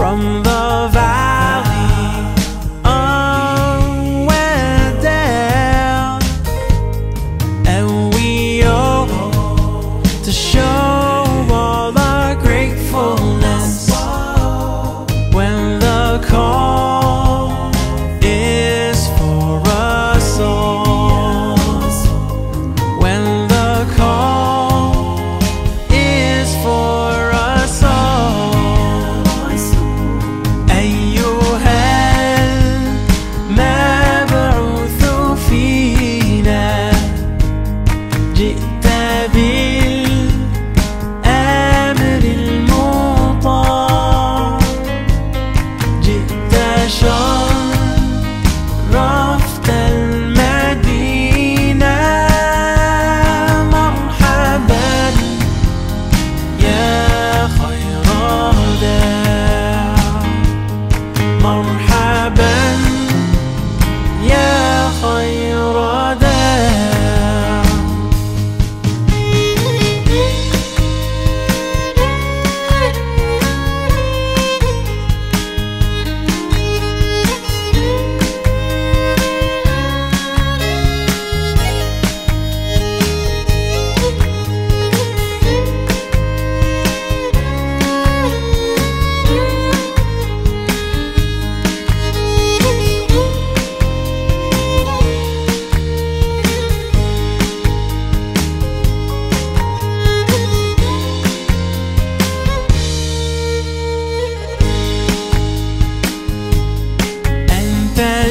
From the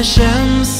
deixa-me